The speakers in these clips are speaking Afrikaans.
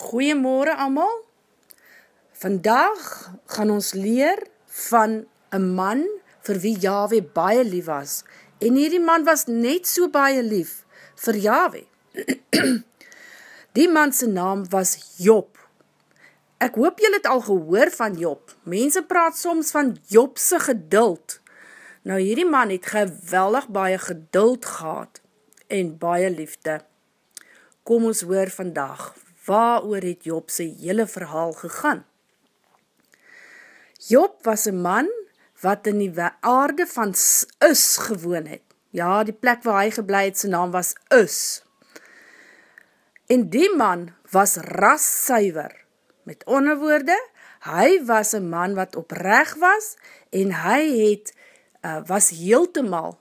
Goeiemorgen allemaal. Vandaag gaan ons leer van een man vir wie Yahweh baie lief was. En hierdie man was net so baie lief vir Yahweh. Die man sy naam was Job. Ek hoop jy het al gehoor van Job. Mense praat soms van Jobse geduld. Nou hierdie man het geweldig baie geduld gehad en baie liefde. Kom ons hoor vandag, waar oor het Job sy hele verhaal gegaan? Job was een man wat in die aarde van Us gewoon het. Ja, die plek waar hy geblei het, sy naam was Us. En die man was rassuiver. Met onderwoorde, hy was een man wat oprecht was en hy het, uh, was heeltemal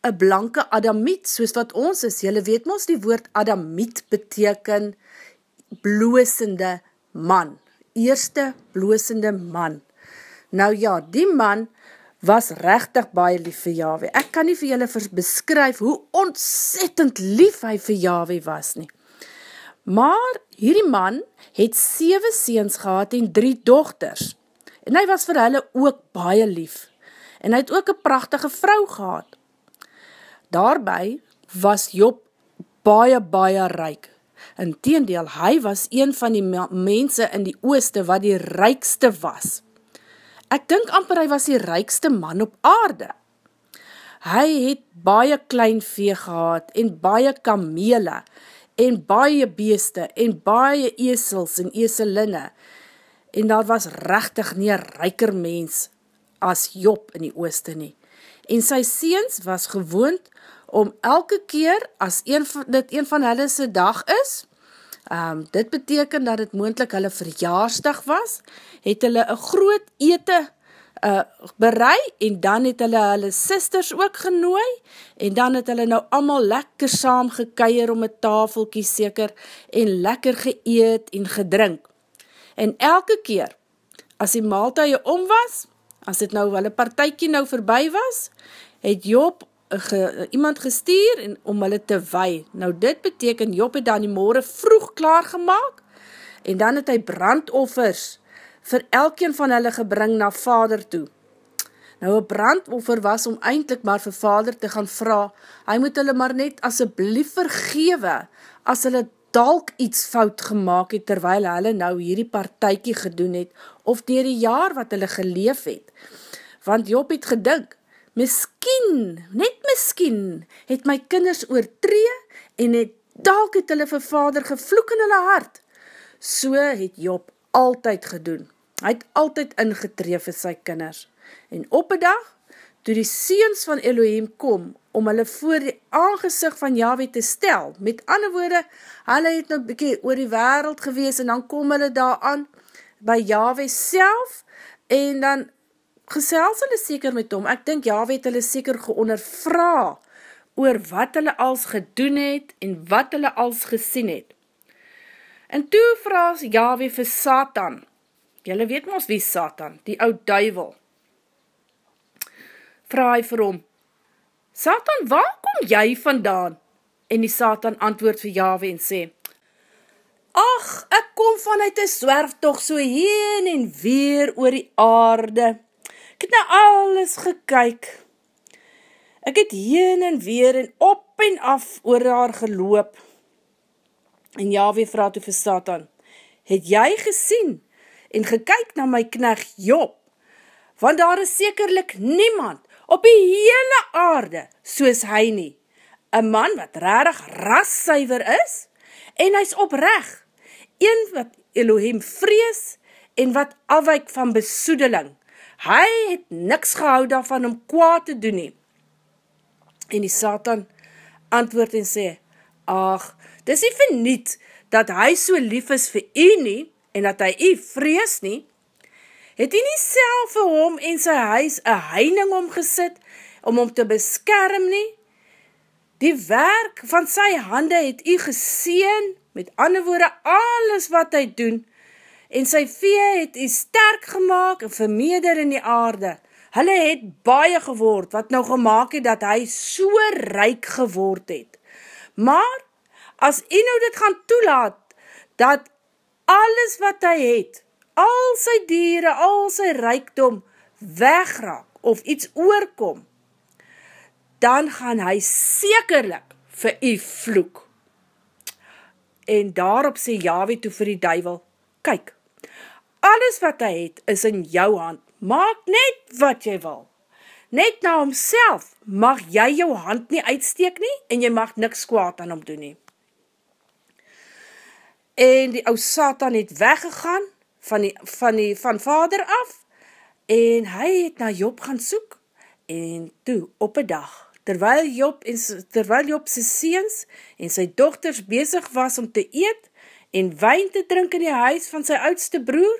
een blanke Adamiet, soos wat ons is. Julle weet ons die woord Adamiet beteken bloosende man. Eerste bloosende man. Nou ja, die man was rechtig baie lief vir Yahweh. Ek kan nie vir julle beskryf hoe ontzettend lief hy vir Yahweh was nie. Maar hierdie man het 7 seens gehad en 3 dochters. En hy was vir hulle ook baie lief. En hy het ook een prachtige vrou gehad. Daarby was Job baie, baie ryk. In teendeel, hy was een van die mense in die ooste wat die rykste was. Ek dink amper hy was die rykste man op aarde. Hy het baie klein vee gehad en baie kamele en baie beeste en baie esels en eselinne en daar was rechtig nie een ryker mens as Job in die ooste nie. En sy seens was gewoond om elke keer as een dit een van hulle sy dag is, Um, dit beteken dat het moendlik hulle verjaarsdag was, het hulle een groot ete uh, berei, en dan het hulle hulle sisters ook genooi, en dan het hulle nou allemaal lekker saam gekeier om een tafelkie seker, en lekker geëet en gedrink. En elke keer, as die maaltuie om was, as het nou hulle partijkie nou voorbij was, het Job ge, iemand gestuur en om hulle te wei. Nou dit beteken Job het dan die morgen vroeg klaar gemaakt en dan het hy brandoffers vir elkeen van hulle gebring na vader toe. Nou een brandoffer was om eindelijk maar vir vader te gaan vraag, hy moet hulle maar net asjeblief vergewe as hulle dalk iets fout gemaakt het terwyl hulle nou hierdie partijkie gedoen het of dier die jaar wat hulle geleef het. Want Job het gedink, Miskien, net miskien, het my kinders oortree en het dalk het hulle vir vader gevloek in hulle hart. So het Job altyd gedoen. Hy het altyd ingetree vir sy kinders. En op een dag, toe die seens van Elohim kom, om hulle voor die aangezicht van Yahweh te stel, met ander woorde, hulle het nou bykie oor die wereld gewees, en dan kom hulle daar aan, by Yahweh self, en dan gesels hulle seker met hom, ek dink Yahweh het hulle seker geondervra oor wat hulle als gedoen het en wat hulle als gesien het. En toe vraag Yahweh vir Satan, julle weet ons wie Satan, die oud duivel, vraag hy vir hom, Satan, waar kom jy vandaan? En die Satan antwoord vir Yahweh en sê, Ach, ek kom vanuit een zwerftocht so heen en weer oor die aarde, Het nou alles gekyk. Ek het heen en weer en op en af oor haar geloop. En Yahweh vraag toe vir Satan, het jy gesien en gekyk na my knag Job? Want daar is sekerlik niemand op die hele aarde soos hy nie. Een man wat rarig rassuiver is en hy is opreg. Een wat Elohim vrees en wat afwijk van besoedeling hy het niks gehou daarvan om kwaad te doen nie. En die Satan antwoord en sê, ach, dis nie verniet dat hy so lief is vir u nie, en dat hy u vrees nie, het hy nie self vir hom en sy huis een heining omgesit, om hom te beskerm nie, die werk van sy hande het u geseen, met ander woorde, alles wat hy doen, en sy vee het hy sterk gemaakt en vermeerder in die aarde. Hulle het baie geword, wat nou gemaakt het, dat hy so ryk geword het. Maar, as hy nou dit gaan toelaat, dat alles wat hy het, al sy dieren, al sy rijkdom, wegraak, of iets oorkom, dan gaan hy sekerlik vir u vloek. En daarop sê Yahweh toe vir die duivel, kyk, alles wat hy het is in jou hand, maak net wat jy wil. Net na homself mag jy jou hand nie uitsteek nie, en jy mag niks kwaad aan hom doen nie. En die ou Satan het weggegaan, van die, van die, van vader af, en hy het na Job gaan soek, en toe, op een dag, terwyl Job, en, terwyl Job sy seens en sy dochters bezig was om te eet, en wijn te drink in die huis van sy oudste broer,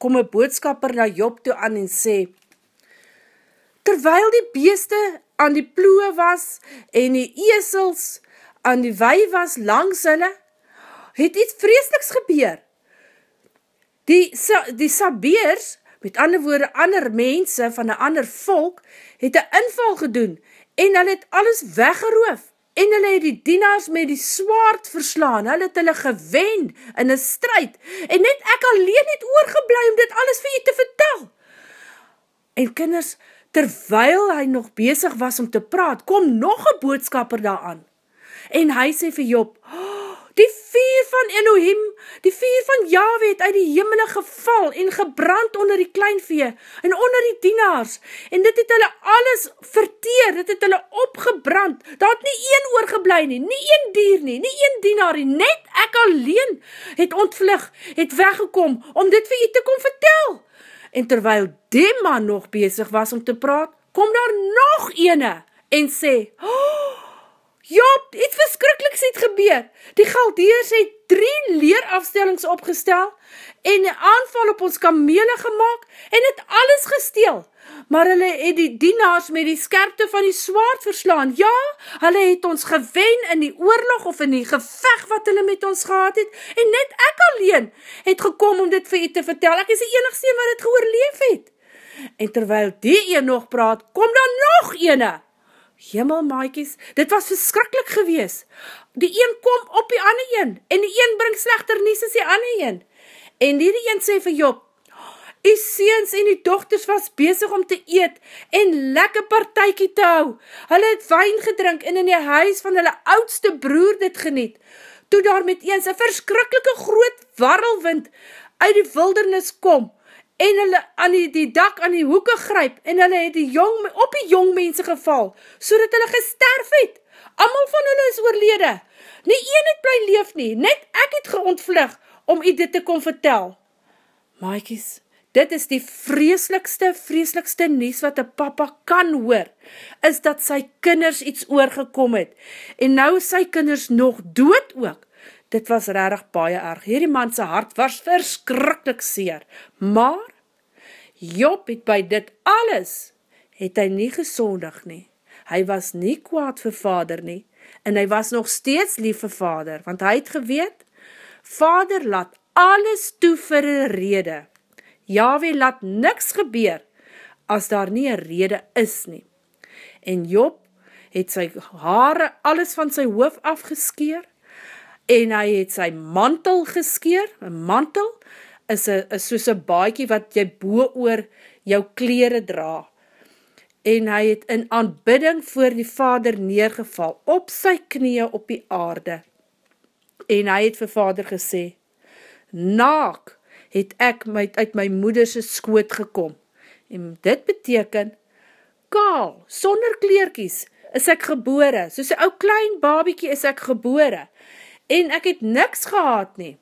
kom een boodskapper na Job toe aan en sê, Terwyl die beeste aan die ploe was en die esels aan die wei was langs hulle, het iets vreesliks gebeur. Die, die sabeers, met ander woorde ander mense van een ander volk, het een inval gedoen en hulle het alles weggeroof en hulle het die dienaars met die swaard verslaan, hulle het hulle gewend in een strijd en net ek alleen het oorgeblij om dit alles vir jy te vertel. En kinders, terwyl hy nog bezig was om te praat, kom nog een boodskapper daaraan. En hy sê vir Job, oh, vier van Elohim, die vier van Yahweh het uit die hemele geval en gebrand onder die kleinvee en onder die dienaars. En dit het hulle alles verteer, dit het hulle opgebrand. Daar het nie een oorgeblij nie, nie een dier nie, nie een dienaar nie, net ek alleen het ontvlug, het weggekom om dit vir jy te kom vertel en terwyl die man nog bezig was om te praat, kom daar nog ene en sê, oh, Job, iets verskrikkeliks het gebeur. Die Galdeers het drie leerafstellings opgestel en een aanval op ons kamele gemaakt en het alles gesteel maar hulle het die dienaars met die skerpte van die swaard verslaan. Ja, hulle het ons gewen in die oorlog of in die geveg wat hulle met ons gehad het, en net ek alleen het gekom om dit vir u te vertel. Ek is die enigste wat het geoorleef het. En terwyl die een nog praat, kom daar nog ene. Hemel maaikies, dit was verskrikkelijk gewees. Die een kom op die ander een, en die een bring slechter nies as die ander een. En die een sê vir Job, Die seens en die dochters was bezig om te eet en lekker partijkie te hou. Hulle het wijn gedrink en in die huis van hulle oudste broer dit geniet. Toe daar met eens een verskrikkelike groot warrelwind uit die wildernis kom en hulle aan die, die dak aan die hoeke gryp en hulle het die jong, op die jong mense geval, so dat hulle gesterf het. Amal van hulle is oorlede. Nie een het bly leef nie, net ek het geontvlug om u dit te kom vertel. Maaikies, Dit is die vreeslikste, vreeslikste nies wat een papa kan hoor, is dat sy kinders iets oorgekom het. En nou is sy kinders nog dood ook. Dit was rarig baie erg. Hierdie man sy hart was verskrikkelijk seer. Maar, Job het by dit alles, het hy nie gesondig nie. Hy was nie kwaad vir vader nie, en hy was nog steeds lief vir vader, want hy het geweet, vader laat alles toe vir een rede. Yahweh laat niks gebeur, as daar nie een rede is nie. En Job het sy haare alles van sy hoof afgeskeer, en hy het sy mantel geskeer, een mantel is, a, is soos een baiekie wat jy boe oor jou kleren dra, en hy het in aanbidding voor die vader neergeval, op sy knie op die aarde, en hy het vir vader gesê, naak, het ek my, uit my moederse skoot gekom. En dit beteken, kaal, sonder kleerkies, is ek gebore, soos een ou klein babiekie is ek gebore, en ek het niks gehad nie.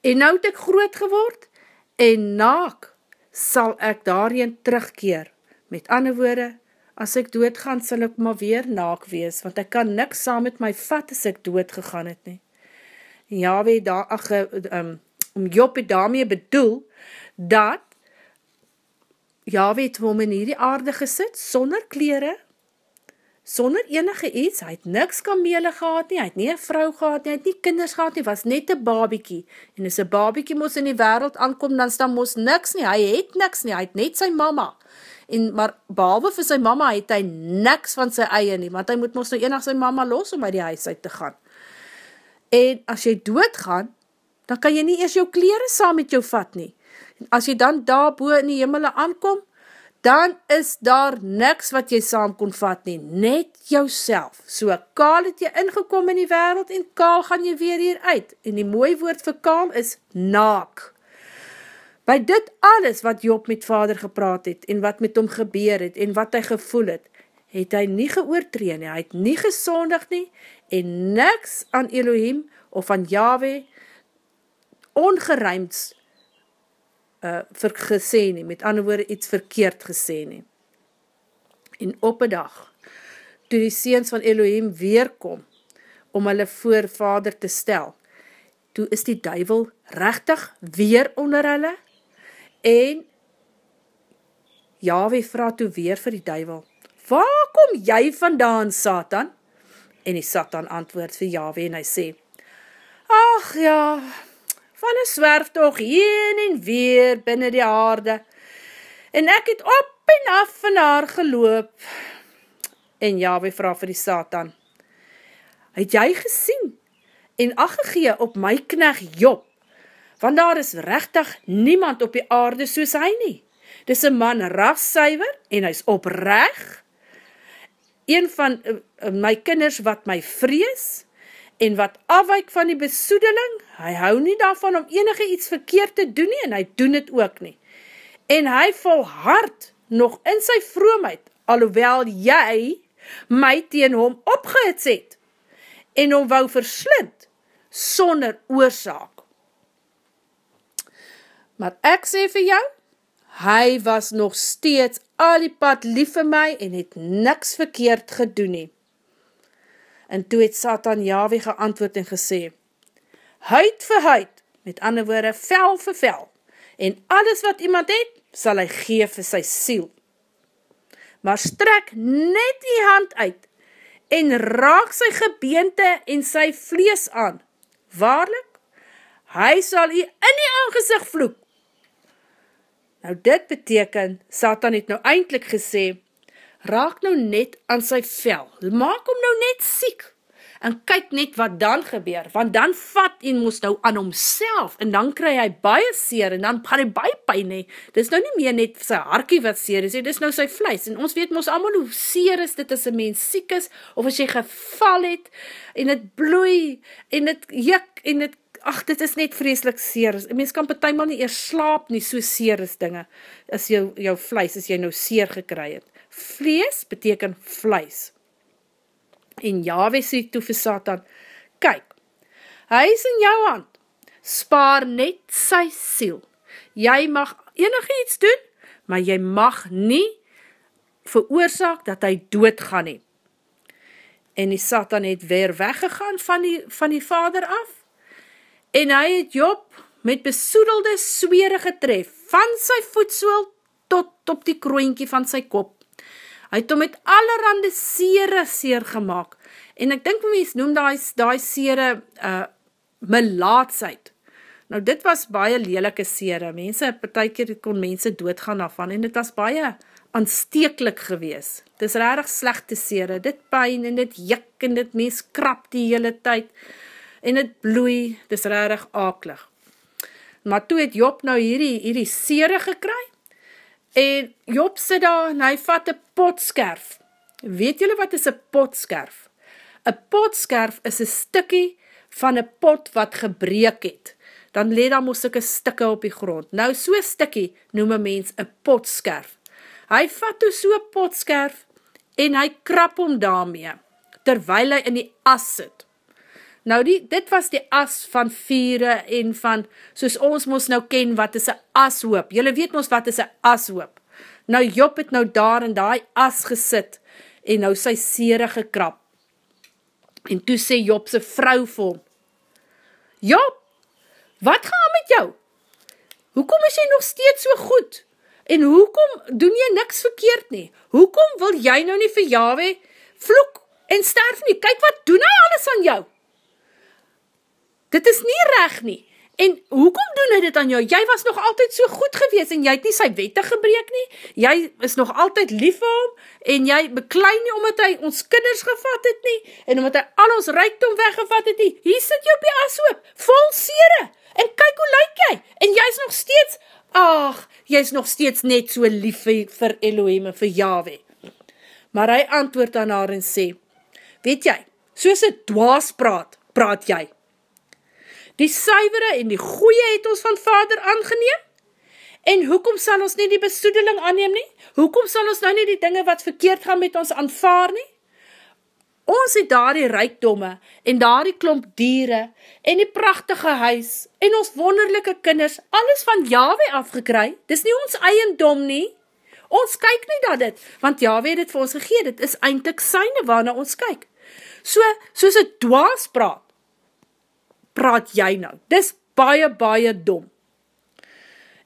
En nou het ek groot geword, en naak sal ek daarin terugkeer. Met ander woorde, as ek doodgaan, sal ek maar weer naak wees, want ek kan niks saam met my vat as ek dood gegaan het nie. Ja, weet daar, ach, um, om Job het daarmee bedoel, dat Yahweh het hom in hierdie aarde gesit, sonder kleren, sonder enige iets, hy het niks kamele gehad nie, hy het nie een vrou gehad nie, hy het nie kinders gehad nie, was net een babiekie, en as een babiekie moes in die wereld aankom, dan staan moes niks nie, hy het niks nie, hy het net sy mama, en maar behalwe vir sy mama, het hy niks van sy eie nie, want hy moet moes nou enig sy mama los om uit die huis uit te gaan. En as jy doodgaan, dan kan jy nie eers jou kleren saam met jou vat nie. En as jy dan daar boe in die hemel aankom, dan is daar niks wat jy saam kon vat nie, net jouself. So kaal het jy ingekom in die wereld en kaal gaan jy weer hier uit. En die mooie woord vir kaal is naak. By dit alles wat Job met vader gepraat het en wat met hom gebeur het en wat hy gevoel het, het hy nie geoortree nie, hy het nie gesondig nie en niks aan Elohim of aan Yahweh ongeruimds uh, vir gesê nie, met ander woorde iets verkeerd gesê nie. En op een dag, toe die seens van Elohim weerkom, om hulle voor vader te stel, toe is die duivel rechtig weer onder hulle, en Yahweh vraag toe weer vir die duivel, waar kom jy vandaan, Satan? En die Satan antwoord vir Yahweh en hy sê, ach ja, van een zwerftoog heen en weer binnen die aarde, en ek het op en af van haar geloop. En Yahweh vraag vir die Satan, het jy gesien en aggegee op my kneg Job, want daar is rechtig niemand op die aarde soos hy nie. Dis een man rassuiver en hy is oprecht, een van uh, my kinders wat my vrees, en wat afwijk van die besoedeling, hy hou nie daarvan om enige iets verkeerd te doen nie, en hy doen het ook nie. En hy volhard nog in sy vroomheid, alhoewel jy my teen hom opgehits het, en hom wou verslind, sonder oorzaak. Maar ek sê vir jou, hy was nog steeds al die pad lief vir my, en het niks verkeerd gedoen nie. En toe het Satan Yahweh geantwoord en gesê, Huid vir huid, met ander woorde, vel vir vel, en alles wat iemand het, sal hy gee vir sy siel. Maar strek net die hand uit, en raak sy gebeente en sy vlees aan. Waarlik, hy sal hy in die aangezicht vloek. Nou dit beteken, Satan het nou eindelijk gesê, raak nou net aan sy vel, maak hom nou net siek, en kyk net wat dan gebeur, want dan vat en moes nou aan homself, en dan kry hy baie seer, en dan gaan hy baie pijn nie, dis nou nie meer net sy harkie wat seer is, dis nou sy vlees, en ons weet ons allemaal hoe seer is dit as een mens siek is, of as jy geval het, en het bloei, en het jik, en het ach, dit is net vreselik seer, een mens kan betuimal nie eers slaap nie, so seer is dinge, as jou, jou vlees, as jy nou seer gekry het, vlees beteken vlees. En Yahweh sê toe vir Satan, kyk, hy is in jou hand, spaar net sy siel. Jy mag enige iets doen, maar jy mag nie veroorzaak dat hy dood gaan nie. En die Satan het weer weggegaan van die, van die vader af, en hy het Job met besoedelde swere getref, van sy voetsoel tot op die kroonkie van sy kop. Hy het hom met allerhande sere seer gemaakt, en ek dink mens noem die, die sere uh, melaatsheid. Nou dit was baie lelike sere, mense, partijkeer kon mense doodgaan daarvan, en dit was baie aansteeklik gewees. Dit is rarig slechte sere, dit pijn en dit jik en dit mens krap die hele tyd, en dit bloei, dit is rarig akelig. Maar toe het Job nou hierdie, hierdie sere gekry, En Job sit daar en hy vat een potskerf. Weet julle wat is een potskerf? Een potskerf is een stikkie van een pot wat gebreek het. Dan leed daar moes ek een stikke op die grond. Nou so'n stikkie noem een mens een potskerf. Hy vat toe so'n potskerf en hy krap om daarmee, terwyl hy in die as sit. Nou die, dit was die as van vieren en van, soos ons moes nou ken, wat is een ashoop. Julle weet ons wat is een ashoop. Nou Job het nou daar in die as gesit en nou sy sere gekrap. En toe sê Job sy vrou vir hom, Job, wat gaan met jou? Hoekom is jy nog steeds so goed? En hoekom doen jy niks verkeerd nie? Hoekom wil jy nou nie vir Yahweh vloek en sterf nie? Kyk wat doen hy alles aan jou? Dit is nie reg nie, en hoekom doen hy dit aan jou? Jy was nog altyd so goed gewees, en jy het nie sy wette gebreek nie, jy is nog altyd lief vir hom, en jy beklein nie omdat hy ons kinders gevat het nie, en omdat hy al ons reikdom weggevat het nie, hier sit jy op die ashoop, vol sere, en ach, jy is nog steeds net so lief vir Elohim en vir Yahweh. Maar hy antwoord aan haar en sê, weet jy, soos het dwaas praat, praat jy. Die suivere en die goeie het ons van vader aangeneem, en hoekom sal ons nie die besoedeling aanneem nie? Hoekom sal ons nou nie die dinge wat verkeerd gaan met ons aanvaar nie? Ons het daar die rijkdomme en daar die klomp diere en die prachtige huis en ons wonderlijke kinders, alles van Yahweh afgekry, dis nie ons eiendom nie. Ons kyk nie dat dit, want Yahweh het het vir ons gegeen, dit is eindelijk syne waarna ons kyk. So, soos het dwaas praat, praat jy nou. Dis baie, baie dom.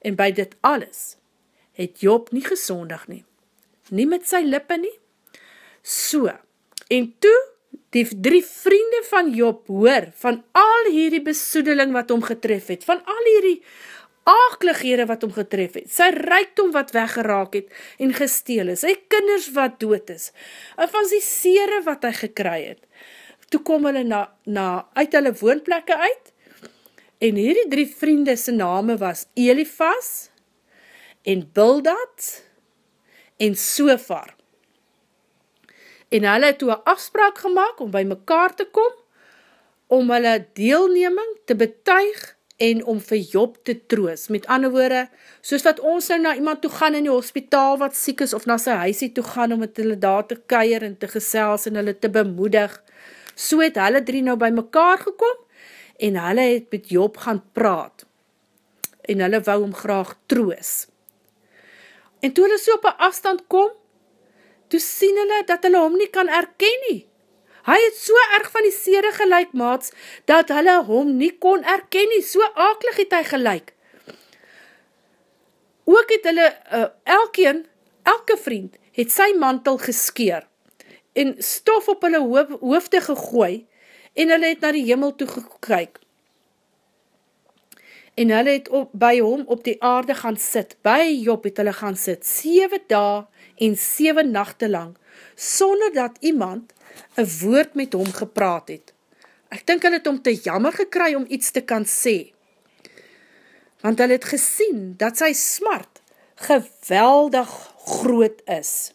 En by dit alles, het Job nie gesondig nie. Nie met sy lippe nie. So, En toe die drie vriende van Job hoor van al hierdie besoedeling wat hom getref het, van al hierdie aaklighede wat hom getref het, sy reikdom wat weggeraak het en gesteel is, sy kinders wat dood is, en van die sere wat hy gekry het, toe kom hulle na, na uit hulle woonplekke uit, en hierdie drie vriende sy name was Elifas, en Bildad, en Sofar en hulle het toe een afspraak gemaakt om by mekaar te kom, om hulle deelneming te betuig en om vir Job te troos. Met ander woorde, soos wat ons nou na iemand toe gaan in die hospitaal wat siek is, of na sy huisie toe gaan om met hulle daar te keier en te gesels en hulle te bemoedig, so het hulle drie nou by mekaar gekom, en hulle het met Job gaan praat, en hulle wou hom graag troos. En toe hulle so op een afstand kom, toe sien hulle dat hulle hom nie kan erken nie. Hy het so erg van die sere gelijk, maats, dat hulle hom nie kon erken nie, so akelig het hy gelijk. Ook het hulle, uh, elkeen, elke vriend, het sy mantel geskeer, en stof op hulle hoofde gegooi, en hulle het na die hemel toe gekyk. En hulle het op, by hom op die aarde gaan sit, by Job het hulle gaan sit, 7 dae en 7 nachte lang, sonder dat iemand een woord met hom gepraat het. Ek dink hulle het om te jammer gekry om iets te kan sê, want hulle het gesien dat sy smart geweldig groot is.